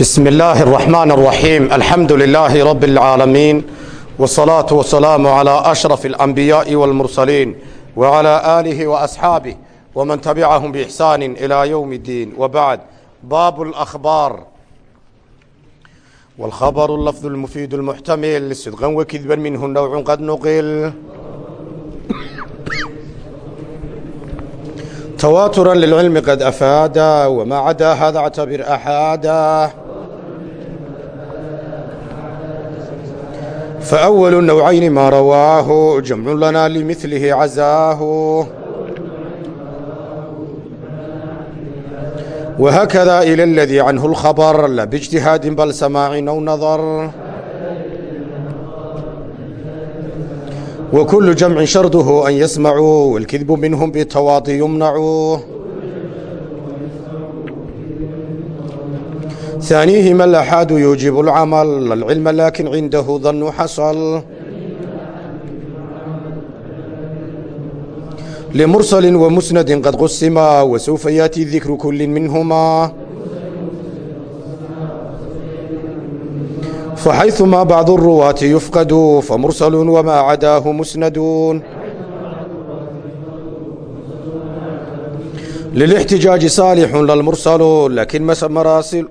بسم الله الرحمن الرحيم الحمد لله رب العالمين والصلاة والسلام على أشرف الأنبياء والمرسلين وعلى آله وأصحابه ومن تبعهم بإحسان إلى يوم الدين وبعد باب الأخبار والخبر اللفظ المفيد المحتمل صدقا وكذبا منه نوع قد نقل تواترا للعلم قد أفادا وما عدا هذا اعتبر أحادا فأول النوعين ما رواه جمع لنا لمثله عزاه وهكذا إلى الذي عنه الخبر لا باجتهاد بل سماع أو نظر وكل جمع شرده أن يسمعوا والكذب منهم بالتواطي يمنعوا ثانيهما الأحاد يوجب العمل العلم لكن عنده ظن حصل لمرسل ومسند قد قسما وسوف يأتي ذكر كل منهما فحيثما بعض الرواة يفقد فمرسل وما عداه مسندون للاحتجاج صالح للمرسل لكن مراسل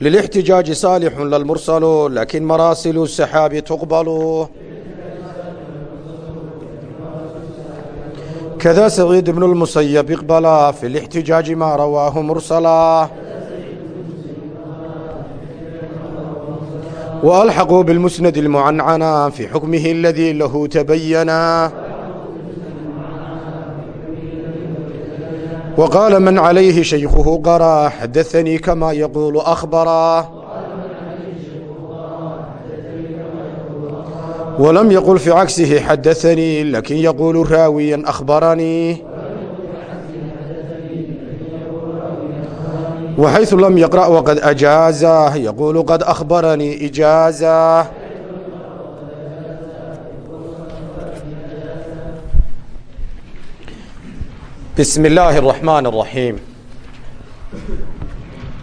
للاحتجاج صالح للمرسل لكن مراسل السحاب تقبل كذا سعيد بن المسيب اقبلا في الاحتجاج ما رواه مرسلا وألحقوا بالمسند المعنعنا في حكمه الذي له تبينا وقال من عليه شيخه قرا حدثني كما يقول أخبرا ولم يقل في عكسه حدثني لكن يقول راويا أخبرني وحيث لم يقرأ وقد أجازه يقول قد أخبرني إجازة بسم الله الرحمن الرحيم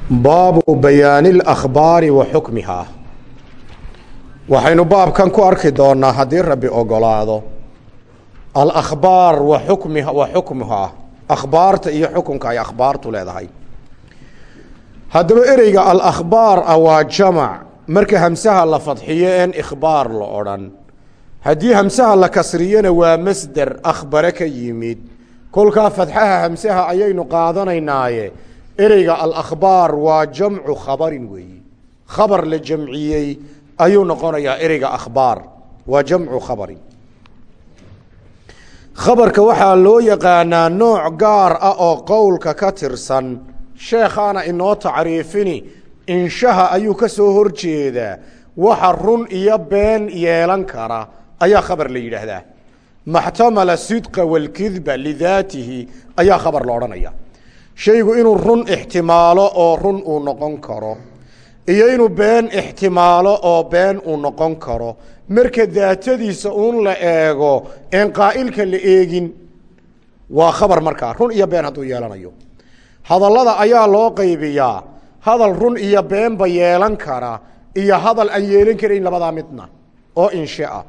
باب بيان الأخبار وحكمها waxaynu baabkan ku arki doonaa haddii rabbi ogolaado alakhbaar wa xukmiha wa xukmuhaa akhbaarta iyo xukunka ay akhbaartu leedahay haddaba ereyga alakhbaar ah waa jamac marka hamsaha la fadxiyo een ikhbaar la odhan haddii hamsaha la kasriyona waa masder akhbare ka yimid kolkaa fadxaha hamsaha ayaynu qaadanaynaaye. Ereyga alakhbaar waa jamcu khabarin weeyi. Khabar la jamciyey ayuu noqonayaa ereyga akhbaar. Waa jamcu khabarin. Khabarka waxaa loo yaqaanaa nooc gaar ah oo qowlka ka tirsan. Sheekhaana inoo tacriifini inshaha ayuu ka soo horjeedaa. Waxa run iyo been yeelan kara ayaa khabar la yidhaahdaa maxtamala sidqa walkidba lidaatihi ayaa khabar la odhanaya. Shaygu inuu run ixtimaalo oo run uu noqon karo iyo inuu been ixtimaalo oo been uu noqon karo marka daatadiisa uun la eego een qaa'ilka la eegin waa khabar markaa run iyo been hadduu yeelanayo. Hadallada ayaa loo qaybiyaa hadal run iyo beenba yeelan kara iyo hadal aan yeelan karayn labadaa midna oo inshe ah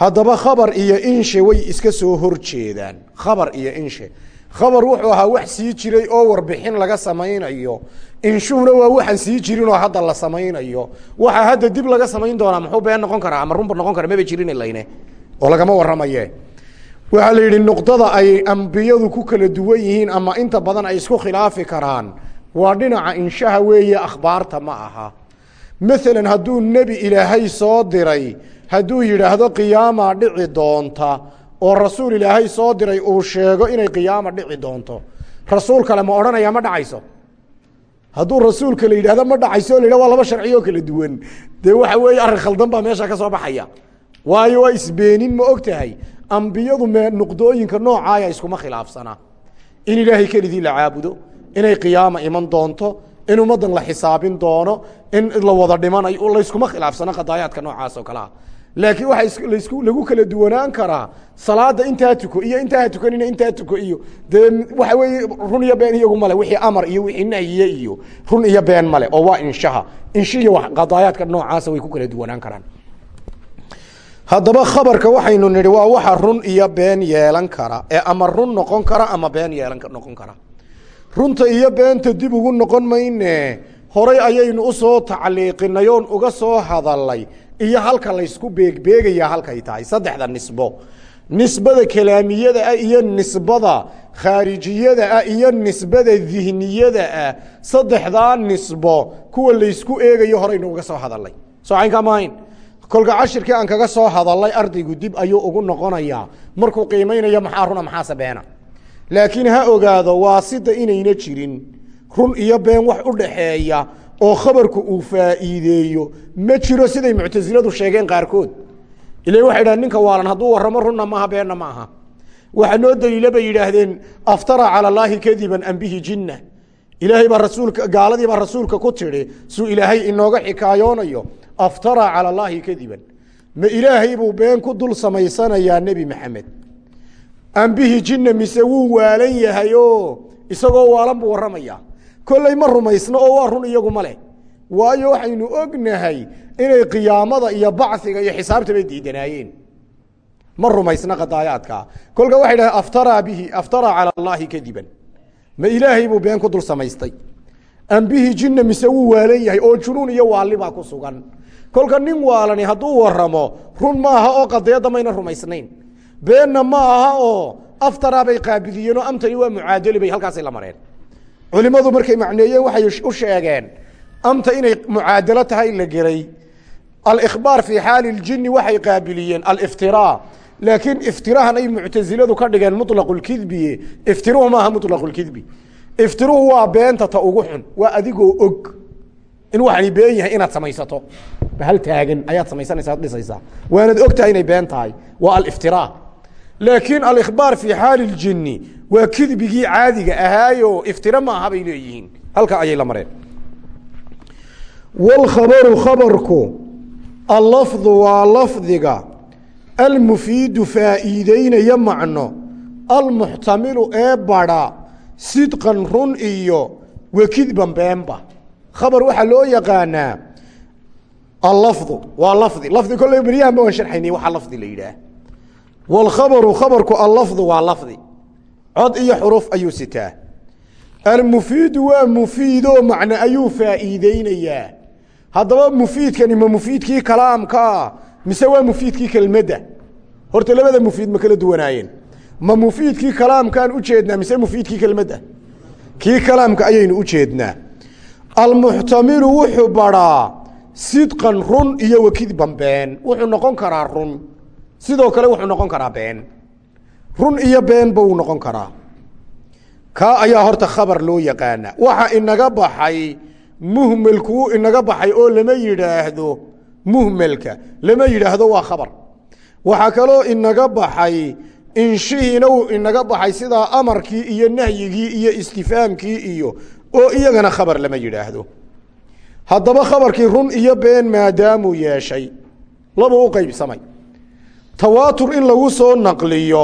haddaba khabar iyo inshe way iska soo horjeedaan khabar iyo inshe. Khabar wuxuu ahaa wax sii jiray oo warbixin laga samaynayo. Inshuhuna waa waxaan sii jirin oo hadda la samaynayo. Waxaa hadda dib laga samayn doonaa muxuu been noqon karaa ama runba noqon kara maba jirin layne. Oo lagama waramaye waxaa la yidhi nuqdada ay ambiyadu ku kala duwan yihiin ama inta badan ay isku khilaafi karaan. Waa dhinaca inshaha weeye akhbaarta ma aha maalan hadduu nebi ilaahay soo diray hadduu yidhaahdo qiyaamaa dhici doonta oo rasuul ilaahay soo diray uu sheego inay qiyaama dhici doonto rasuul kale ma odhanaya ma dhacayso. Hadduu rasuulka la yidhahdo ma dhacayso o la yidhah waa laba sharci oo kala duwan. Dee waxa weeye arrin khaldan baa meesha ka soo baxaya. Waayo waa isbeenin ma og tahay. Ambiyadu me nuqdooyinka noocaaya iskuma khilaafsanaa in ilaahay keligii la caabudo inay qiyaama iman doonto in ummaddan la xisaabin doono in la wada dhimanayo layskuma khilaafsana qadaayaadka noocaas oo kalea laakiin waxaa lasku lagu kala duwanaan karaa salaada intaa tuko iyo intaa tukanina intaa tuko iyo dee waxa weeye run iyo been iyagu male wixii amar iyo wixii nahyiye iyo run iyo been male oo waa inshaha. Inshi iyo qadaayaadka noocaasa way ku kala duwanaan karaan. Haddaba khabarka waxaynu nidhi waa waxa run iyo been yeelan kara ee ama run noqon kara ama been yeelan noqon kara runta iyo beenta dib ugu noqon mayne. Horay ayaynu u soo tacliiqinay oon uga soo hadalay iyo halka laysku beegbeegaya halkay tahay. Saddexda nisbo. Nisbada kalaamiyada ah iyo nisbada khaarijiyada ah iyo nisbada dihniyada ah. Saddexdaa nisbo kuwa laysku eegayo horaynu uga soo hadalay soo caynkaa maahayn kolka cashirkii aan kaga soo hadalay ardaygu dib ayuu ugu noqonayaa. Markuu qiimaynayo maxaa runa maxaase beena laakiin ha ogaado waasida inayna jirin. Run iyo been wax u dhaxeeya oo khabarku uu faa'iideeyo. Ma jiro siday muctasiladu sheegeen qaarkood. Ila waxay dhahen ninka waalan hadduu warramo runna maaha beenna ma aha waxaa noo daliila bay yidhaahdeen aftara cala allaahi kadiban am bihi jinna. Ilaahay baa rasuulka gaaladii baa rasuulka ku tidhi suu ilaahay inooga xikaayoonayo aftara cala allaahi kadiban. Ma ilaahay buu been ku dul samaysanayaa nebi maxamed am bihi jinna mise wuu waalan yahay oo isagoo waalan buu warramayaa kolley ma rumaysno oo waa run iyagu ma leh. Waayo waxaynu ognahay inay qiyaamada iyo baciga iyo xisaabtaba diidanaayeen. Ma rumaysna qadaayaadka. Kolka waxay dhahen aftaraa bihi aftaraa cala allaahi kadiban. Ma ilaahay buu been ku dul samaystay. Am bihi jinna mise wuu waalan yahay oo junuun iyo waalli baa ku sugan. Kolka nin waalani hadduu waramo run maaha oo qadeedda mayna rumaysnayn beenna ma aha oo aftaraa bay qaabiliyeen oo amtani waa mucaadali bay halkaasay la mareen. Culimadu markay macneeyeen waxay u sheegeen amta inay mucaadalo tahay la gelay. Alkhbaar fii xaali ljini waxay qaabiliyeen aliftiraa laakiin iftirahan ay muctasiladu ka dhigeen mulaqu lkidbi iftiruhu maaha mulaqu lkidbi iftiruhu waa beenta ta ugu xun waa adigoo og in waxani been yahay inaad samaysato. Hal taagan ayaad samaysanaysa ad dhisaysaa. Waanad og tahay inay been tahay. Waa aliftiraa laakiin alkhbaar fii xaali ljini waa kidbigii caadiga ahaayo iftira maaha bay leeyihiin. Halka ayay la mareen. Wlkhabaru khabarku allafdu waa lafdiga almufiidu faa'iideynaya macno almuxtamilu ee badha sidqan run iyo wakidban beenba khabar waxaa loo yaqaanaa allafdu waa lafdi. Lafdi kolley beryahanba waan sharxaynay waxaa lafdi la wlkhabaru khabarku allafdu waa lafdi cod iyo xuruf ayuu sitaa almufiidu waa mufiidoo macno ayuu faa'iideynayaa haddaba mufiidkani ma mufiidkii kalaamkaa mise waa mufiidkii kelmadda horta labada mufiid ma kala duwanaayeen ma mufiidkii kalaamkaan u jeednaa mise mufiidkii kelmadda kii kalaamka ayaynu u jeednaa almuxtamilu wuxuu badhaa sidqan run iyo wakidban been wuxuu noqon karaa run sidoo kale wuxuu noqon karaa been. Run iyo beenba wuu noqon karaa. Kaa ayaa horta khabar loo yaqaana waxa inaga baxay muhmelku wuu inaga baxay oo lama yidhaahdo muhmelka lama yidhaahdo waa khabar. Waxaa kaloo inaga baxay inshihiina wuu inaga baxay sidaa amarkii iyo nahyigii iyo istifaamkii iyo oo iyagana khabar lama yidhaahdo. Haddaba khabarkii run iyo been maadaamuu yeeshay labuu u qaybsamay tawaatur in lagu soo naqliyo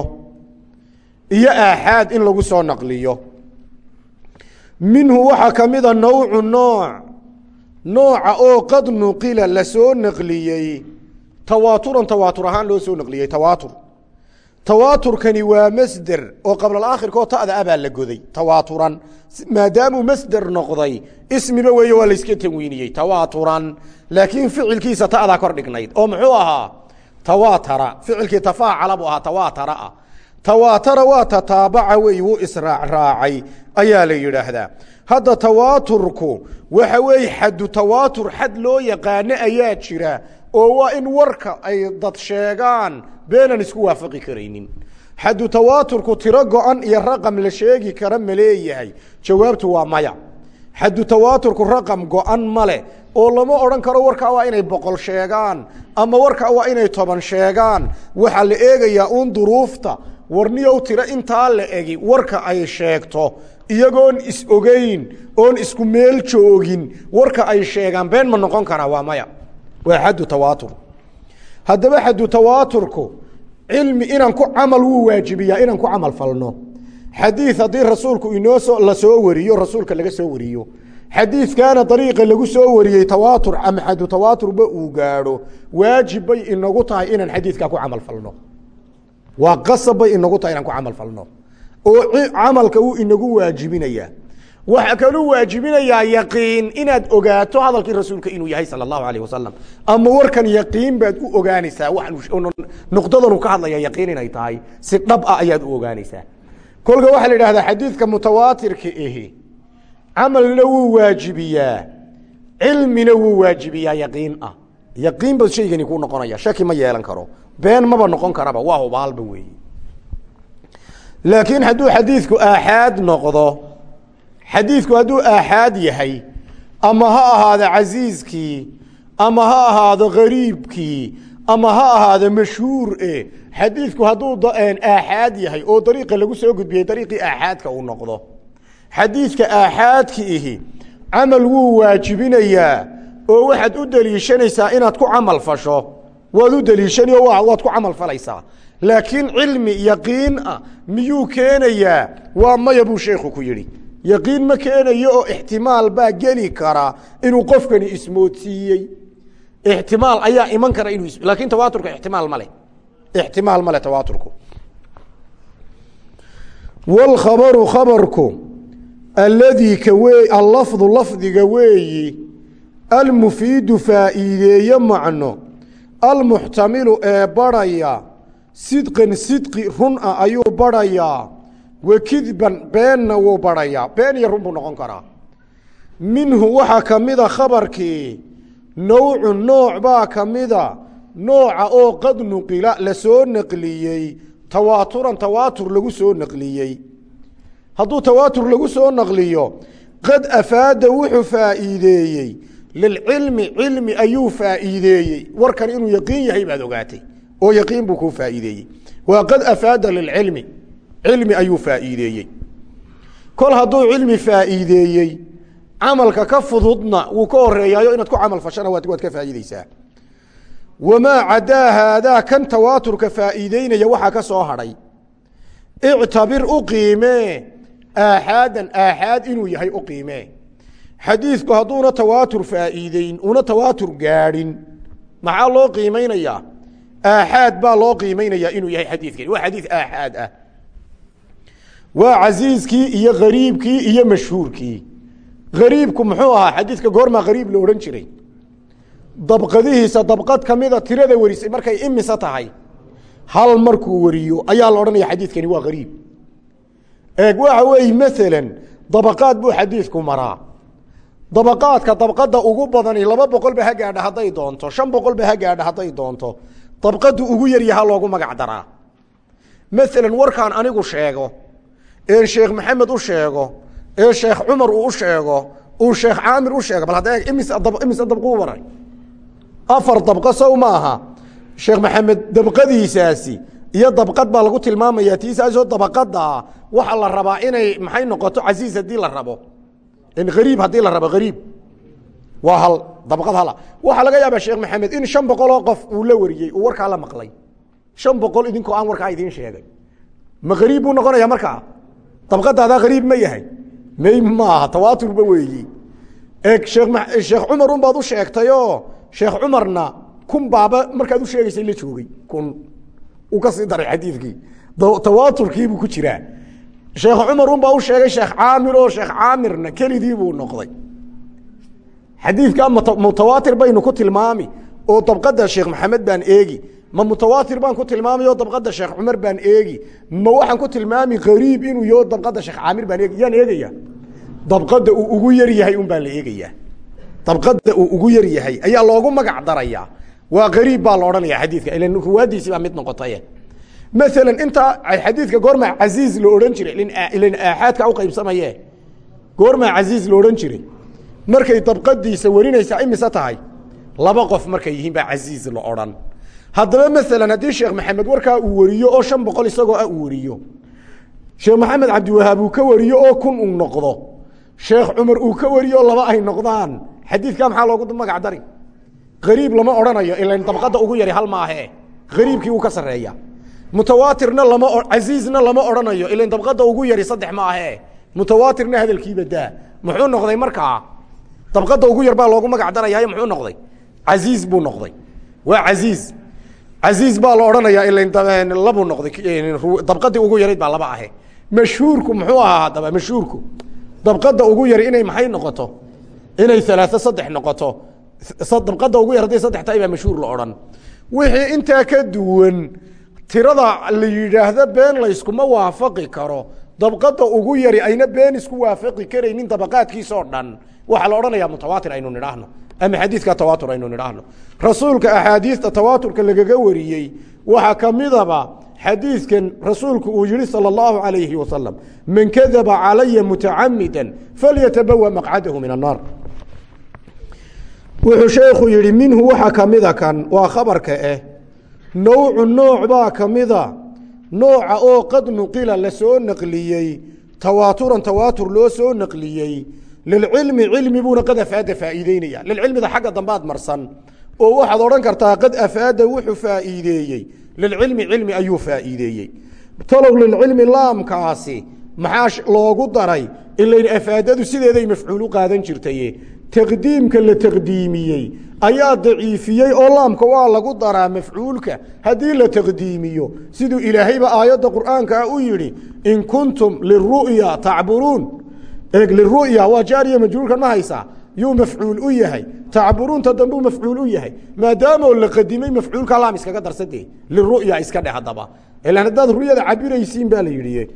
iyo aaxaad in lagu soo naqliyo. Minhu waxaa ka mida nawcu nooc nooca oo qad nuqila la soo naqliyey. Tawaaturan tawaatur ahaan loo soo naqliyey tawaatur. Tawaaturkani waa masder oo qablaakhirkoo ta'da abaa la goday tawaaturan. Maadaamuu masder noqday ismiba weeye waa layska tanwiiniyey tawaaturan laakiin ficilkiisa ta'daa kor dhignayd oo muxuu ahaa tawaatara ficilkii tafaacala buu ahaa tawaatara waa tataabaca wey wuu israacraacay ayaa la yidhaahdaa hadda tawaaturku waxa weeye xaddu tawaatur xad loo yaqaano ayaa jira oo waa in warka ay dad sheegaan beenan isku waafaqi karaynin xaddu tawaaturku tiro go-an iyo raqam la sheegi kara ma leeyahay jawaabtu waa maya xaddu tawaaturku raqam go-an ma leh oo lama odhan karo warkaa waa inay boqol sheegaan ama warkaa waa inay toban sheegaan. Waxaa la eegayaa uun duruufta. Warniyow tiro intaa la egi warka ay sheegto. Iyagoon is ogeyn oon isku meel joogin warka ay sheegaan. Been ma noqon karaa waa maya. Waa xaddu tawaatur. Haddaba xaddu tawaaturku cilmi inaan ku camal wuu waajibiyaa inaan ku camal falno. Xadiid haddii rasuulku inoo soo la soo wariyo rasuulka laga soo wariyo xadiidkaana dariiqa lagu soo wariyey tawaatur ama xadu tawaaturba uu gaadho waajib bay inagu tahay inaan xadiidkaa ku camal falno. Waa qasab bay inagu tahay inaan ku camal falno. Oo camalka uu inagu waajibinayaa waxaa kaluu waajibinayaa yaqiin inaad ogaato hadalkii rasuulka inuu yahay sala allahu alayh wasalam ama warkan yaqiin baad u ogaanaysaa nuqdadanu ka hadlaya yaqiin inay tahay. Si dhab ah ayaad u ogaanaysaa. Kolka waxaa la idhahdaa xadiidka mutawaatirka ahi camalna wuu waajibiyaa. Cilmina wuu waajibiyaa yaqiin ah. Yaqiin ba shaygani kuu noqonaya shaki ma yeelan karo. Been maba noqon karaba waa hubaalba weeye laakiin hadduu xadiidku aaxaad noqdo xadiidku hadduu aaxaad yahay ama ha ahaado casiiskii ama ha ahaado gariibkii ama ha ahaado mashhuur e xadiidku hadduu aaxaad yahay oo dariiqa lagu soo gudbiyey dariiqii aaxaadka uu noqdo xadiidka aaxaadki ihi camal wuu waajibinayaa oo waxaad u deliishanaysaa inaad ku camal fasho. Waad u deliishani waad ku camal falaysaa. Laakiin cilmi yaqiin ah miyuu keenayaa? Waa maya buu sheekhu ku yidhi. Yaqiin ma keenayo oo ixtimaal baa geli kara inuu qofkani ismoodsiiyey. Ixtimaal ayaa iman kara inuu laakiin tawaaturka ixtimaal ma leh. Ixtimaal tawaaturku. Wlkhabaru khabarku alladii ka wee allafdu lafdiga weeyi almufiidu faa'iideeye macno almuxtamilu ee barhaya sidqan sidqi run ah ayuu barhayaa wa kidban beenna wuu barhayaa been iyo run buu noqon karaa. Minhu waxaa ka mida khabarkii nawcu nooc baa ka mida nooca oo qad nuqila la soo naqliyey tawaaturan tawaatur lagu soo naqliyey hadduu tawaatur lagu soo naqliyo qad afaada wuxuu faa'iideeyey. Lilcilmi cilmi ayuu faa'iideeyey. Warkan inuu yaqiin yahay baad ogaatay oo yaqiin buu kuu faa'iideeyey. Waa qad afaada lilcilmi cilmi ayuu faa'iideeyey. Kol hadduu cilmi faa'iideeyey camalka ka fududna wuu ka horeeyaayo inaad ku camal fashana waad ka faa'iideysaa wamaa cadaa haadaa kan tawaaturka faa'iideynaya waxaa ka soo hadhay. Ictabir u qiimee aaxaadan aaxaad inuu yahay u qiimee xadiidku hadduuna tawaatur faa'iideyn una tawaatur gaadhin maxaa loo qiimaynayaa aaxaad baa loo qiimaynayaa inuu yahay xadiidkani waa xadiid aaxaad ah. Waa casiiskii iyo gariibkii iyo mashhuurkii. Gariibku muxuu ahaa? Xadiidka goormaa gariib la odhan jiray. Dabqadihiisa dabqad kamida tirada warisay markay imise tahay. Hal markuu wariyo ayaa la odhanaya xadiidkani waa gariib eeg waxa weeye maalan dabaqaad buu xadiidku maraa. Dabaqaadka dabqada ugu badani laba boqol ba ha gaadha hadday doonto shan boqol ba ha hadday doonto dabqadu ugu yaryaha loogu magac daraa. Maalan warkaan anigu sheego ee sheekh maxamed u sheego ee sheekh cumar uu u sheego uu sheekh caamir u sheego bal hadda imise dabquu maray afar dabqo sow maaha. Sheekh maxamed dabqadiisaasi iyo dabqad baa lagu tilmaamaya tiisaasoo dabaqada waxaa la rabaa inay maxay noqoto casiis haddii la rabo. Ariib haddii la rabo ariib waa hal dabqad hala. Waxaa laga yaabaa sheekh maxamed in shan boqoloo qof uu la wariyey uu warkaa la maqlay. Shan boqol idinkoo aan warkaa idiin sheegay. Ma ariib buu noqonaya markaa dabqadaadaa ariib ma yahay. May maaha tawaaturba weeyi. Eeg sheekh cumar un baad u sheegtayoo sheekh cumarna kun baaba markaad u sheegaysay la joogay kun uu ka sii daray xadiidkii. Tawaaturkiibuu ku jiraa. Sheekh cumar un baa u sheegay sheekh caamir oo sheekh caamirna kelidii buu noqday. Xadiidka mutawaatir baynu ku tilmaami oo dabqada sheekh maxamed baan eegi. Ma mutawaatir baan ku tilmaamay oo dabqada sheekh cumar baan eegi. Ma waxaan ku tilmaami qariib inuu yaho dabqada sheekh caamir baan eegi. Yaan eegaya? Dabqada uu ugu yar yahay un baan la eegayaa dabqada uu ugu yar yahay ayaa loogu magac darayaa waa qariib baa la odhanaya xadiidka. Ilan ruwaadiisi baa mid noqotaye maalan intaa xadiidka goormaa casiiz la odhan jiray ilan aaxaadka u qaybsamaye. Goormaa casiiz la odhan jiray. Markay dabqadiisa warinaysaa imise tahay? Laba qof markay yihiin baa casiiz la odhan. Haddaba maalan haddii sheekh maxamed warkaa uu wariyo oo shan boqol isagoo ah uu wariyo. Sheekh maxamed cabdiwahaab uu ka wariyo oo kun uu noqdo. Sheekh cumar uu ka wariyo laba ay noqdaan. Xadiidkaa maxaa loogu magac dari qariib lama odhanayo ilan dabqada ugu yari hal maahe. Qariibkii uu ka sarreeya. Mutawaatirna lama casiizna lama odhanayo ilan dabqada ugu yari saddex maahe. Mutawaatirna hadalkiiba daa. Muxuu noqday markaa dabqadda ugu yar baa loogu magac darayaa muxuu noqday? Casiiz buu noqday. Waa casiiz casiiz baa la odhanayaa ilan labuu noqday. Dabqadii ugu yarayd baa laba ahe. Mashhuurku muxuu ahaa haddaba? Mashhuurku. Dabqadda ugu yar inay maxay noqoto? Inay alaao saddex noqoto dabqadda ugu yar hadday saddex tahay baa mashhuur la odhan wixii intaa ka duwan tirada la yidhaahdo been layskuma waafaqi karo dabqadda ugu yari ayna been isku waafaqi karaynin dabaqaadkiisoo dhan waxaa la odhanayaa mutawaatir aynu nidhaahno ama xadiidka tawaatur aynu nidhaahno rasuulka axaadiista tawaaturka lagaga wariyey waxaa ka midaba xadiidkan rasuulku uu yihi salى اllahu alayhi wasalam man kadaba calaya mutacamida falyatabawa maqcadahu min الnaar wuxuu sheekhu yihi minhu waxa kamida kan waa khabarka eh. Nawcu nooc baa kamida nooca oo qad nuqila la soo naqliyey tawaaturan tawaatur loo soo naqliyey. Lilcilmi cilmi buuna qad afaada faa'iideynaya. Lilcilmida xagga dambaad marsan. Oo waxaad odhan kartaa qad afaada wuxuu faa'iideeyey. Lilcilmi cilmi ayuu faa'iideeyey. Talow lilcilmi laamkaasi maxaa loogu daray ilayn afaadadu sideeday mafcuul u qaadan jirtaye taqdiimka la taqdiimiyey ayaa daciifiyey oo laamka waa lagu daraa mafcuulka haddii la taqdiimiyo. Siduu ilaahayba aayadda qur'aanka ah u yidhi in kuntum liru'ya tacburuun eeg liru'ya waa jaariya majruurkan ma haysaa yuu mafcuul u yahay. Tacburuunta dambuu mafcuul u yahay. Maadaamoo la qadimay mafcuulka laam iskaga darsade liru'ya iska dheh haddaba. Ilaan haddaad ru'yada cabiraysiin baa la yidhi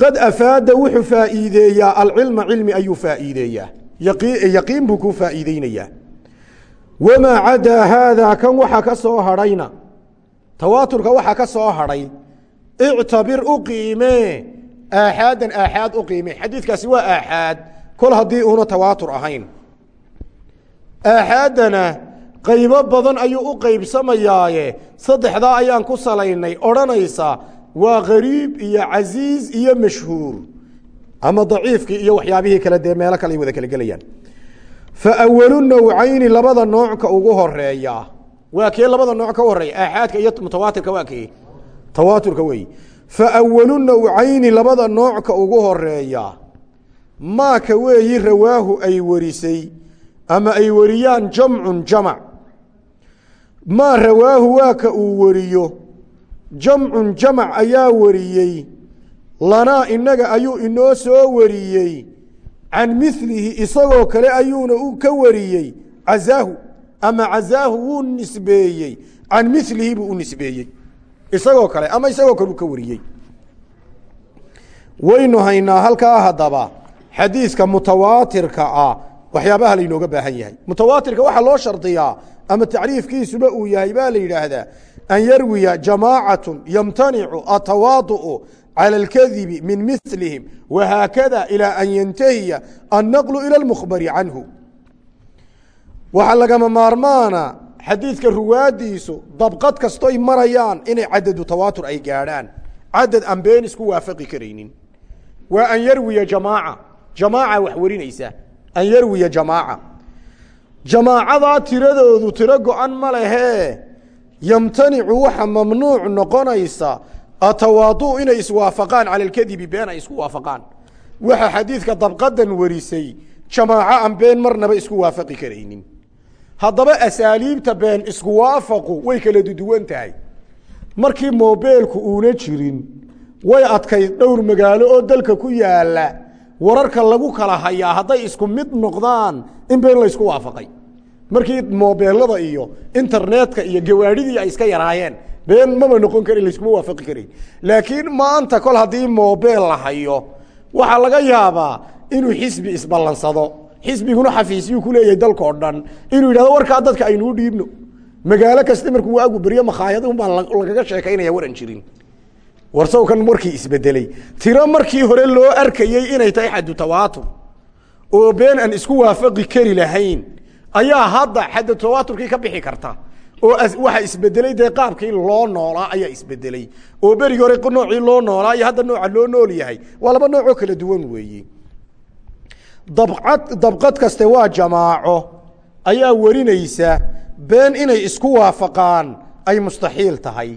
qad afaada wuxuu faa'iideeyaa alcilma cilmi ayuu faa'iideeyaa. Yaqiin buu ku faa'iideynayaa. Wamaa cadaa haadaa kan waxa ka soo hadhayna tawaaturka waxa ka soo hadhay ictabir u qiimee aaxaadan aaxaad u qiime. Xadiidkaasi waa aaxaad. Kol haddii uuna tawaatur ahayn. Aaxaaddana qaybo badan ayuu u qaybsamayaaye. Saddexdaa ayaan ku salaynay odhanaysa waa gariib iyo casiiz iyo mashhuur. Ama daciifkii iyo waxyaabihii kale dee meelo kale ay wada kala gelayaan. Fa awalu nawcayni labada noocka ugu horreeya waa kee labada nooc ka horreeya aaxaadka iyo mutawaatirka waa kee? Tawaaturka wey. Fa awalu nawcayni labada noocka ugu horreeya maaka weeyi rawaahu ay warisay ama ay wariyaan jamcun jamac. Maa rawaahu waa ka uu wariyo jamcun jamac ayaa wariyey lanaa innaga ayuu inoo soo wariyey. Can milihi isagoo kale ayuuna ka wariyey cazaahu ama cazaahu wuu nisbeeyey. Can milihi buu u nisbeeyey isagoo kale ama isagoo kale uu ka wariyey. Waynu haynaa halkaa haddaba xadiiska mutawaatirka ah waxyaabaha laynooga baahan yahay. Mutawaatirka waxaa loo shardiyaa ama tacriifkiisuba uu yahay baa la yidhaahdaa an yarwiya jamaacatu yamtanicu atawaadu'u calى اlkadibi min milihim wahaakada ilى an yantahiya annaqlu ilى اlmukhbari canhu waxaa lagama maarmaana xadiidka ruwaadiisu dabqad kastoy marayaan inay cadadu tawaatur ay gaadhaan cadad aan been isku waafaqi karaynin waa an yarwiya jamaaca jamaaca wax warinaysa an yarwiya jamaaca jamaacadaa tiradoodu tiro go-an ma lehee yamtanicu waxa mamnuuc noqonaysa atawaadu inay iswaafaqaan cala alkadibi been ay isku waafaqaan. Waxa xadiidka dabqadan warisay jamaaco aan been marnaba isku waafaqi karaynin. Haddaba asaaliibta been isku waafaqu way kala duduwan tahay. Markii moobeelku uuna jirin way adkayd dhowr magaalo oo dalka ku yaalla wararka lagu kala hayaa hadday isku mid noqdaan in been laysku waafaqay markii moobeelada iyo internetka iyo gawaadhidii ay iska yaraayeen been maba noqon karin layskuma waafaqi karin. Laakiin maanta kol haddii moobeel la hayo waxaa laga yaabaa inuu xisbi isballansado. Xisbiguna xafiisyuu ku leeyahay dalkao dhan inuu yidhahdo warkaa dadka aynuu dhiibno. Magaalo kasta markuu waagu beryo makhaayadun baa lagaga sheekaynaya waran jirin. Warsawkan warkii isbedeley tiro markii hore loo arkayey inay tahay xadu tawaatur oo been aan isku waafaqi kari lahayn ayaa hadda xadu tawaaturkii ka bixi karta oo waxa isbedeley dee qaabkii loo noolaa ayaa isbedeley oo berigi hore noocii loo noolaa iyo hadda nooca loo nool yahay. Waa laba noocoo kala duwan weeye dabcad dabqad kaste waa jamaaco ayaa warinaysa been inay isku waafaqaan ay mustaxiil tahay.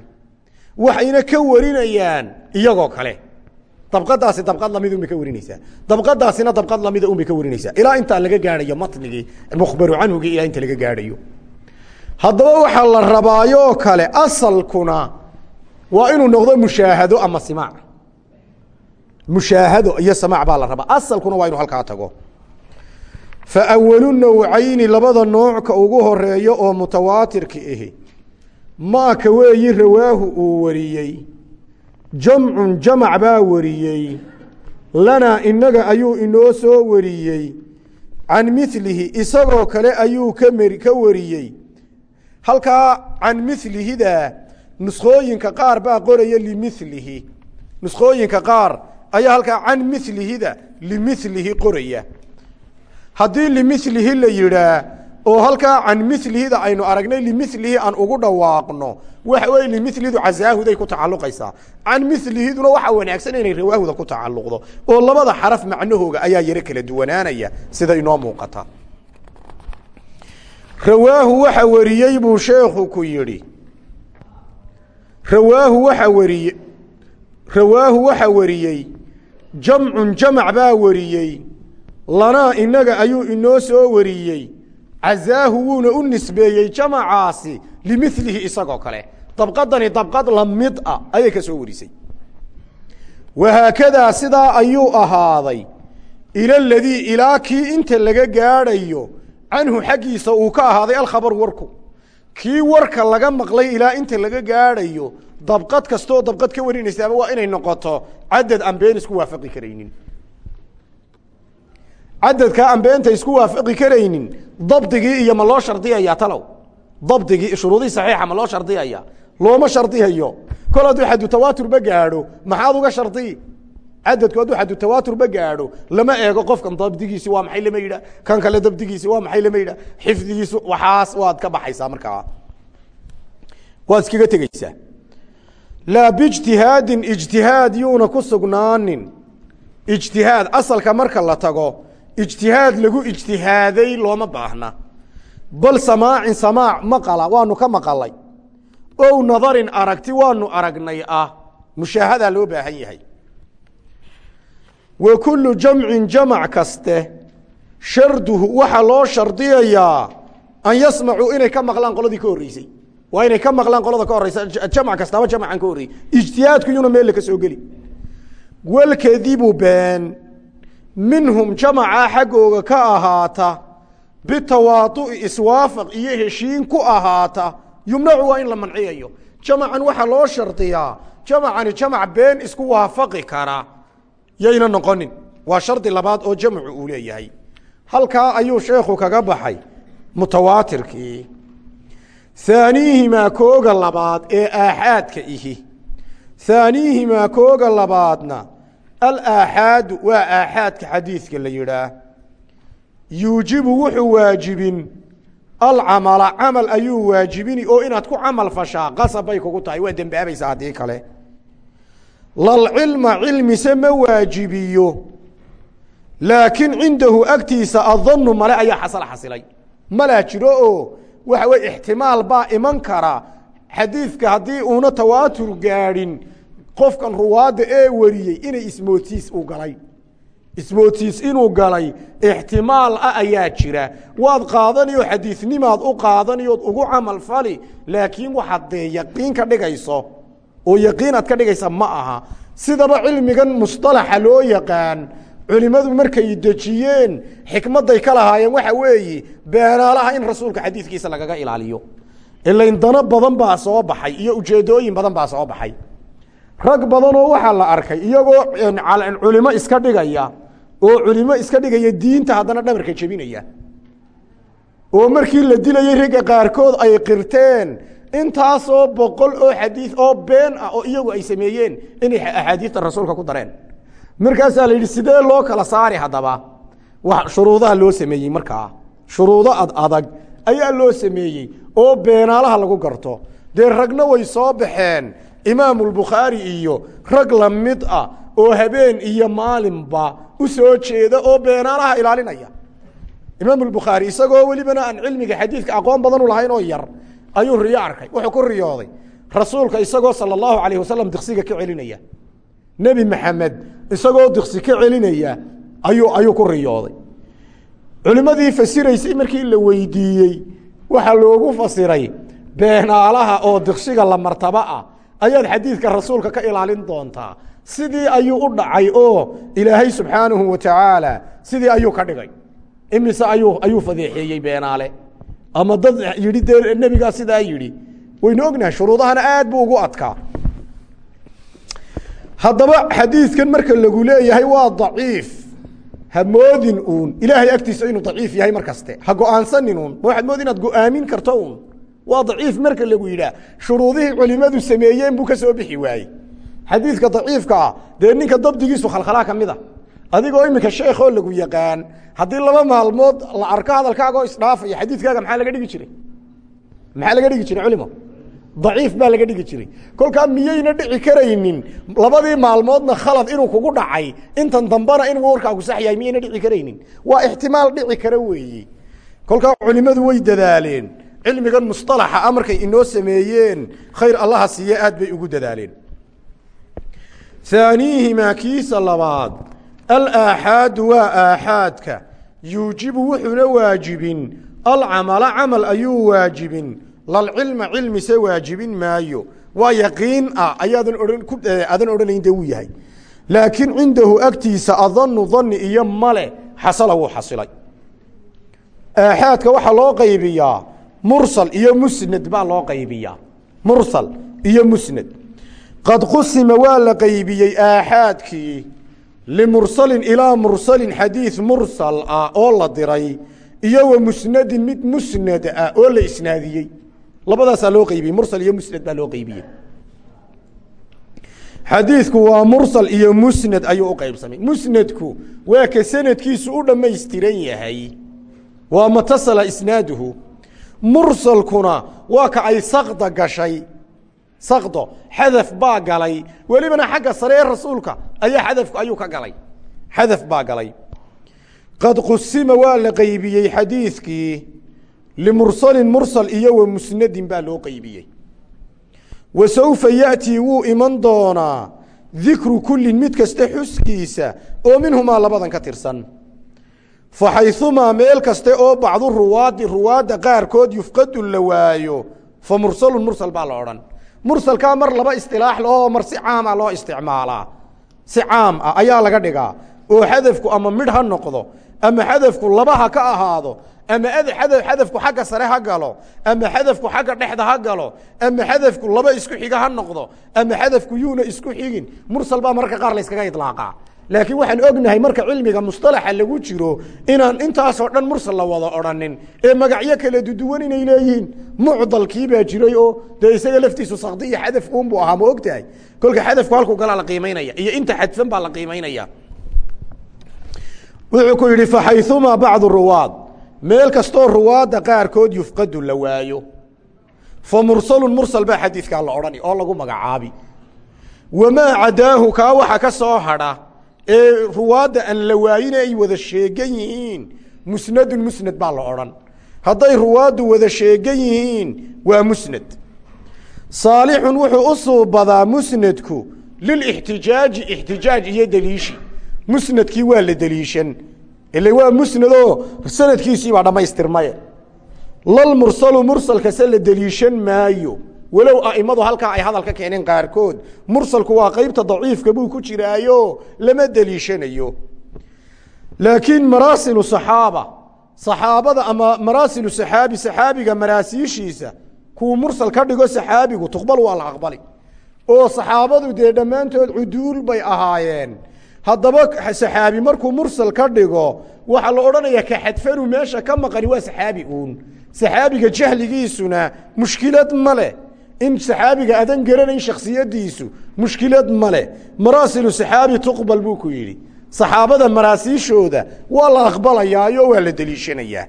Waxayna ka warinayaan iyagoo kale dabqadaasi dabqad la mid unbay ka warinaysaa dabqadaasina dabqad lamida unbay ka warinaysaa ilaa intaa laga gaadhayo matnigii mukhbaru canhugii ilaa inta laga gaadhayo. Haddaba waxaa la rabaayoo kale asalkuna waa inuu noqdo mushaahado ama simaac mushaahado iyo samaac baa la rabaa. Asalkuna waa inuu halkaa tago. Fa awalu nawcayni labada noocka ugu horeeyo oo mutawaatirka ahi maaka weeyi rawaahu uu wariyey jamcun jamac baa wariyey lanaa inaga ayuu inoo soo wariyey. Can milihi isagoo kale ayuu ka wariyey. Halkaa can milihida nuskhooyinka qaar baa qoraya limilihi nuskhooyinka qaar ayaa halkaa can milihida limilihi qoraya. Haddii limilihi la yidhaa oo halkaa can milihida aynu aragnay limilihi aan ugu dhawaaqno. Waxa weye limilidu casaahuday ku tacaluqaysaa can milihiduna waxaa wanaagsan inay rawaahuda ku tacaluqdo oo labada xaraf macnahooga ayaa yaro kala duwanaanaya. Sida inoo muuqata. Rawaahu waxa wariyey buu sheekhu ku yidhi. Rawaahu waxa wariye rawaahu waxa wariyey jamcun jamac baa wariyey. Lanaa inaga ayuu inoo soo wariyey cazaahu wuuna u nisbeeyey jamacaasi limilihi isagoo kale. Dabqadani dabqad la mid a ayay ka soo warisay. Wahaakadaa sidaa ayuu ahaaday ila ladii ilaa kii inta laga gaadhayo canhu xaggiisa uu ka ahaaday alkhabar warku. Kii warka laga maqlay ilaa inta laga gaadhayo dabqad kastooo dabqad ka warinaysaaba waa inay noqoto cadad aan been isku waafaqi karaynin cadadkaa aan beenta isku waafaqi karaynin dabdigii iyo ma loo shardiyaya talow? Dabdigii shuruudihii saxiixa ma loo shardiyaya looma shardiyayo kol hadduu xadu tawaaturba gaadho maxaad uga shardiyi cadadku hadduu xadu tawaaturba gaadho lama eego qofkan dabdigiisi waa maxay lama yidhah kan kale dabdigiisi waa maxay lama yidhah xifdigiisu waxaas waad ka baxaysaa markaa. Waad iskaga tegeysaa laa bijtihaadin ijtihaad yuuna ku sugnaanin. Ijtihaad asalka marka la tago ijtihaad lagu ijtihaaday looma baahna. Bal samaacin samaac maqala waanu ka maqalay. Ow nadarin aragti waanu aragnay ah. Mushaahadaa loo baahan yahay. Wa kullu jamcin jamac kaste sharduhu waxaa loo shardiyayaa an yasmacuu inay ka maqlaan qoladii ka horreysay. Waa inay ka maqlaan qolada ka horeysa jamc kastaaba jamcan ka horreeyey ijtihaadku yuna meel ka soo geli. Walkadibu been minhum jamacaa xaggooga ka ahaata bitawaadu'i iswaafaq iyo heshiin ku ahaata yumnacu waa in la manciyayo. Jamacan waxaa loo shardiyaa jamacani jamac been isku waafaqi kara yayna noqonin. Waa shardi labaad oo jamcu uu leeyahay. Halkaa ayuu sheekhu kaga baxay mutawaatirkii. Haaniihimaa kooga labaad ee aaxaadka ihi. Haaniihimaa kooga labaadna alaaxaadu waa aaxaadka xadiidka la yidhaah. Yuujibu wuxuu waajibin alcamala camal ayuu waajibini oo inaad ku camal fashaa qasab bay kugu tahay waa dembaabaysaa haddii kale. Lalcilma cilmise ma waajibiyo laakiin cindahu agtiisa adanu male ayaa xasal xasilay. Malaa jiro oo waxa weye ixtimaal baa iman kara. Xadiidka haddii uuna tawaatur gaadhin qofkan ruwaadda ee wariyey inay ismootiis u galay. Ismootiis inuu galay ixtimaal ah ayaa jira. Waad qaadaniyo xadiidnimaad u qaadaniyood ugu camal fali laakiin waxaad dee yaqiin ka dhigayso oo yaqiin aad ka dhigaysa ma aha. Sidaba cilmigan musطalaxa loo yaqaan culimmadu markay dejiyeen xikmadday ka lahaayeen waxa weeye beenaalaha in rasuulka xadiidkiisa lagaga ilaaliyo. Ilain dano badan baa soo baxay iyo ujeedooyin badan baa soo baxay rag badanoo waxaa la arkay iyagoo culimo iska dhigaya oo culimo iska dhigaya diinta haddana dhabarka jebinaya. Oo markii la dilayey ragga qaarkood ay qirteen intaasoo boqol oo xadiid oo been ah oo iyagu ay sameeyeen inay axaadiista rasuulka ku dareen. Markaasaa la yidhi sidee loo kala saari haddaba? Wa shuruudaha loo sameeyey markaa shuruudo ad adag ayaa loo sameeyey oo beenaalaha lagu garto. Dee ragna way soo baxeen imaamulbukhaari iyo rag la mid ah oo habeen iyo maalinba u soo jeeda oo beenaalaha ilaalinaya. Imaamulbukhaari isagoo welibana aan cilmiga xadiidka aqoon badan u lahayn oo yar ayuu riyo arkay. Wuxuu ku riyooday rasuulka isagoo sala allahu alayh wasalam diksiga ka celinaya. Nebi maxamed isagoo diqsi ka celinaya ayuu ayuu ku riyooday. Culimmadii fasiraysay markii la weydiiyey waxaa loogu fasiray beenaalaha oo diqsiga la martaba ah ayaad xadiidka rasuulka ka ilaalin doontaa. Sidii ayuu u dhacay oo ilaahay subxaanahu wa tacaala sidii ayuu ka dhigay. Imise ayuu ayuu fadeexeeyey beenaale. Ama dad yidhi dee nebigaa sidaa yidhi? Waynu ognahay shuruudahana aad buu ugu adkaa. Haddaba xadiidkan marka lagu leeyahay waa daciif. Ha moodin uun. Ilaahay agtiisa inuu daciif yahay mar kaste ha go'aansanin uun. Waxaad moodi inaad go'aamin karto uun waa daciif marka lagu yidhaah. Shuruudihii culimadu sameeyeen buu ka soo bixi waayey. Xadiidka daciifka ah dee ninka dabdigiisu khalkhalaa ka mid a adigoo iminka sheekoo lagu yaqaan haddii laba maalmood la arko hadalkaagoo isdhaafaya xadiidkaaga maxaa laga dhigi jiray? Maxaa laga dhigi jiray culimo? Daciif baa laga dhigi jiray. Kolkaa miyayna dhici karaynin labadii maalmoodna khalad inuu kugu dhacay intan dambana inuu warkaagu sax yahay miyayna dhici karaynin. Waa ixtimaal dhici kara weeye kolkaa culimmadu way dadaaleen cilmigan musطalaxa a markay inoo sameeyeen khayr allaha siiye aad bay ugu dadaaleen. Haaniihimaa kiisa labaad alaaxaadu waa aaxaadka. Yuujibu wuxuuna waajibin. Alcamala camal ayuu waajibin. Lalcilma cilmise waajibin maayo. Waa yaqiin ah ayaadan ohan aadan odhanayn dee wuu yahay. Laakiin cindahu agtiisa adanu dani iyo male xasala wuu xasilay. Aaxaadka waxaa loo qaybiyaa mursal iyo musnad baa loo qaybiyaa. Mursal iyo musnad. Qad qusima waa la qaybiyey aaxaadkii limursalin ilaa mursalin xadiid mursal ah oo la diray iyo wa musnadin mid musnad ah oo la isnaadiyey. Labadaasaa loo qaybiyey mursal iyo musnad baa loo qaybiyey. Xadiidku waa mursal iyo musnad ayuu u qaybsamay. Musnadku waa ka sanadkiisu u dhammaystiran yahay. Waa matasala isnaaduhu mursalkuna waa ka ay sakda gashay. Sakdo xadaf baa galay. Welibana xagga sare ee rasuulka ayaa xadafku ayuu ka galay. Xadaf baa galay. Qad qusima waa la qaybiyey xadiidkii limursalin mursal iyo wa musnadin baa loo qaybiyey. Wa saufa ya'tii wuu iman doonaa dikru kullin mid kasta xuskiisa oo minhumaa labadan ka tirsan fa xayumaa meel kaste oo bacdu ruwaadi ruwaadda qaarkood yufqadu la waayo fa mursalun mursal baa la odhan mursalkaa mar laba istilaax lahoo mar si caama loo isticmaalaa si caam ah ayaa laga dhigaa oo xadafku ama midh ha noqdo ama xadafku laba ha ka ahaado ama xadafku xagga sare ha galo ama xadafku xagga dhexda ha galo ama xadafku laba isku xiga ha noqdo ama xadafku yuuna isku xigin mursal baa mararka qaar layskaga idlaaqaa laakiin waxaan ognahay marka cilmiga musطalaxa lagu jiro inaan intaasoo dhan mursal la wada odhanin ee magacyo kala duduwan inay leeyihiin mucdalkii baa jiray oo dee isaga laftiisu sakdi iyo xadafkuun buu ahaa ma og kolka xadafku halkuu galaa la qiimaynaya iyo inta xadfan baa la qiimaynaya wuxuu ku yidhi faxayumaa bacdu ruwaad. Meel kastoo ruwaadda qaarkood yufqadu la waayo. Fa mursalun mursal baa xadiidkaa la odhani oo lagu magacaabi. Wamaa cadaahu kaa waxa ka soo hadha ee ruwaadda aan la waayine ay wada sheegan yihiin musnadun musnad baa la odhan. Hadday ruwaaddu wada sheegan yihiin waa musnad. Saalixun wuxuu u suubadaa musnadku lilixtijaaji ixtijaaj iyo deliishi musnadkii waa la deliishan ile waa musnadoo sanadkiisii baa dhammaystirmaye lal mursalu mursalkase la deliishan maayo walow aimadu halkaa ay hadal ka keeneen qaarkood mursalku waa qeybta daciifka buu ku jiraayo lama deliishanayo. Laakiin maraasilu saxaaba saxaabada ama maraasilu saxaabi saxaabiga maraasiishiisa kuu mursal ka dhigo saxaabigu tuqbal waa la aqbali. Oo saxaabadu dee dhammaantood cuduul bay ahaayeen. Haddaba saxaabi markuu mursal ka dhigo waxaa la odhanaya ka xadfanu meesha ka maqani waa saxaabi uun. Saxaabiga jahligiisuna mushkilad ma leh in saxaabiga adan garanayn shaksiyadiisu mushkilad ma leh maraasilu saxaabi tuqbal buu ku yidhi saxaabada maraasiishooda waa la aqbalayaayo waa la deliishanayaa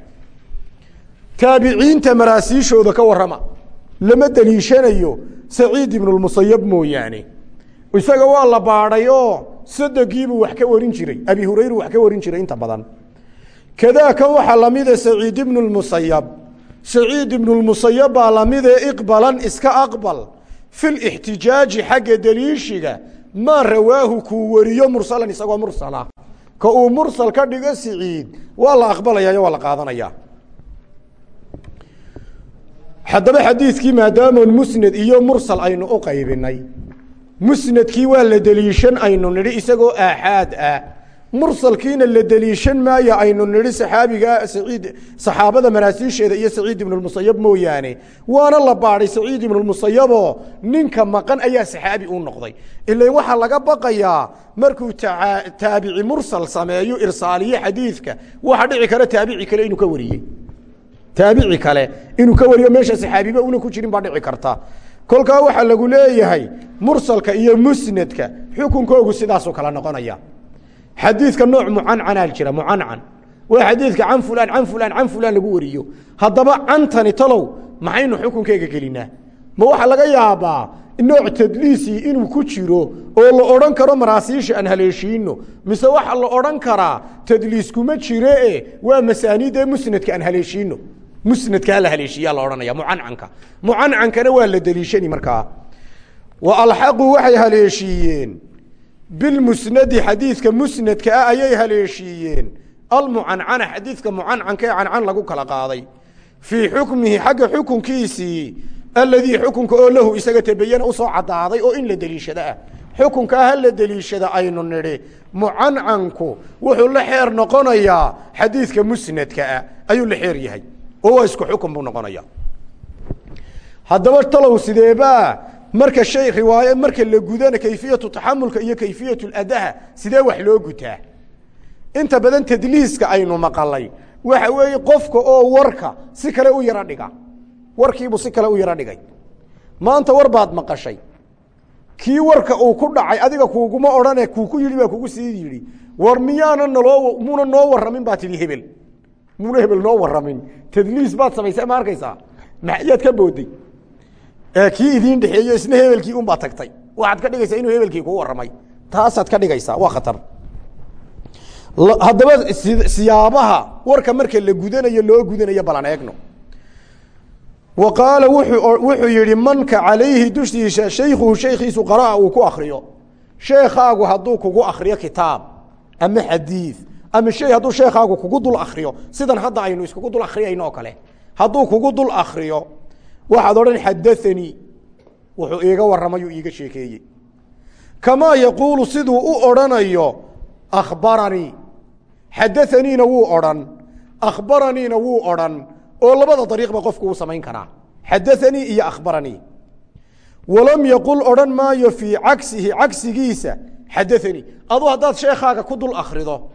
taabiciinta maraasiishooda ka warrama lama deliishanayo saciid ibnulmusayab mooyaane isaga waa la baadhayoo sadegiibuu wax ka warin jiray abi hurayru wax ka warin jiray inta badan kadaa kan waxaa lamida saciid ibnu lmusayab saciid baa lamidee iqbalan iska aqbal fi lixtijaaji xagga deliishiga maa rawaahu kuu wariyo mursalan isagoo mursala. Ka uu mursal ka dhigo siciid waa la aqbalayaa waa la qaadanayaa haddaba xadiidkii maadaamoon musnad iyo mursal aynu u qaybinay musnadkii waa la deliishan aynu nidhi isagoo aaxaad ah mursalkiina la deliishan maayo aynu nidhi saxaabiga saciid saxaabada maraasiisheeda iyo saciid ibnulmusayab mooyaane. Waana la baadhay saciid ibnulmusayaboo ninka maqan ayaa saxaabi u noqday. Ilan waxaa laga baqayaa markuu taabici mursal sameeyo irsaaliye xadiidka waxa dhici kara taabici kale inuu ka wariyey. Taabici kale inuu ka wariyo meesha saxaabiba una ku jirin baa dhici karta. Kolkaa waxaa lagu leeyahay mursalka iyo musnadka xukunkoogu sidaasuu kala noqonaya xadiidka nooc mucancanaa jira mucancan. Waa xadiidka can fulaan can fulaan can fulaan lagu wariyo. Haddaba cantani talow maxaynu xukunkeega gelinaa ma waxaa laga yaabaa nooc tadliisii inuu ku jiro oo la odhan karo maraasiisha aan haleeshiino mise waxaa la odhan karaa tadliis kuma jiree waa masaaniidee musnadka aan haleeshiino musnadkaa la haleeshiiyaa la odhanaya mucancanka. Mucancankana waa la deliishani markaa. Wa alxaqu waxay haleeshiiyeen bilmusnadi xadiidka musnadka ah ayay haleeshiiyeen almucancana xadiidka mucancanka ee cancan lagu kala qaaday fii xukmihi xagga xukunkiisii aladii xukunka oo lahu isaga tabayana u soo cadaaday oo in la deliishada ah xukunkaa ha la deliishada aynu nidhi mucancanku wuxuu la xeer noqonayaa xadiidka musnadka ah ayuu la xeer yahay oo waa isku marka shay riwaaye marka la gudana kayfiyatu taxamulka iyo kayfiyatu adaha sidee wax loo gutaa? Inta badan tadliiska aynu maqalay. Waxa weeye qofka oo warka si kale u yaro dhiga. Warkiibuu si kale u yaro dhigay. Maanta war baad maqashay. Kii warka uu ku dhacay adiga kuuguma odhane kuu ku yidhi baa kugu sii yidhi war miyaana naloo muuna noo warramin baa tidhi hebel. Muuna hebel noo warramin. Tadliis baad samaysay ma arkaysaa? Maxyaad ka booday kii idiin dhexeeyo isna hebelkii unbaa tagtay. Waxaad ka dhigaysaa inuu hebelkii kuu warramay. Taasaad ka dhigaysaa waa khatar. Haddaba siyaabaha warka marka la gudanayo loo gudanayo balan eegno. Wa qaala wuxuu yihi manka calayhi dushiisa shaykhuhu shaykiisu qaraa uu ku akriyo sheekaagu hadduu kugu akriyo kitaab ama xadiid ama shay hadduu sheekaagu kugu dul akriyo sidan hadda aynu iskugu dul akriyayno oo kale. Hadduu kugu dul akriyo waxaad odhan xadaanii wuxuu iiga warramayuu iiga sheekeeyey. Kamaa yaquulu siduu u odhanayo akhbaranii xadaaniina wuu odhan. Akhbaraniina wuu odhan. Oo labada dariiqba qofku uu samayn karaa. Xadaanii iyo akhbaranii walam yaqul odhan maayo fii cagsihi cagsigiisa. Xadaanii adu haddaad sheekaaga ku dul akrido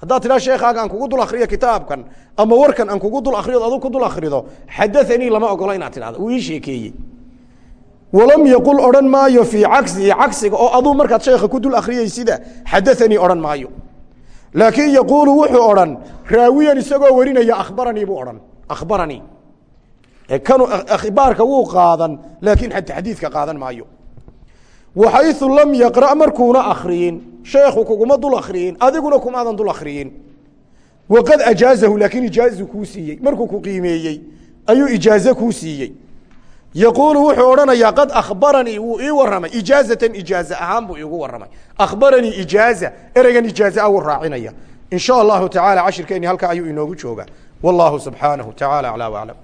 haddaad tidhaa sheekaaga aan kugu dul akriyo kitaabkan ama warkan aan kugu dul akriyo adu ku dul akrido xadaanii lama ogolo inaad tidhahdo uu ii sheekeeyey. Walam yaqul odhan maayo fii cagsihi cagsiga oo aduu markaad sheekha ku dul akriyeysida xadaanii odhan maayo. Laakiin yaquulu wuxuu odhan raawiyan isagoo warinaya akhbaranii buu odhan. Akhbaranii. Kanu akhbaarka wuu qaadan laakiin xadiidka qaadan maayo waxayu lam yaqra' markuuna akriyin sheekhu kuguma dul akriyin adiguna kumaadan dul akriyin waqad ajaazahu laakiin ijaazu kuu siiyey markuu ku qiimeeyey ayuu ijaaze kuu siiyey yaquulu wuxuu odhanayaa qad akhbaranii wuu ii warramay ijaazatan ijaaze ahaan buu iigu warramay akhbaranii ijaaza ereygan ijaaze ah wuu raacinaya in sha allahu tacaala cashirkeeni halkaa ayuu inoogu joogaa wallahu subxaanahu tacaala aclaa waclam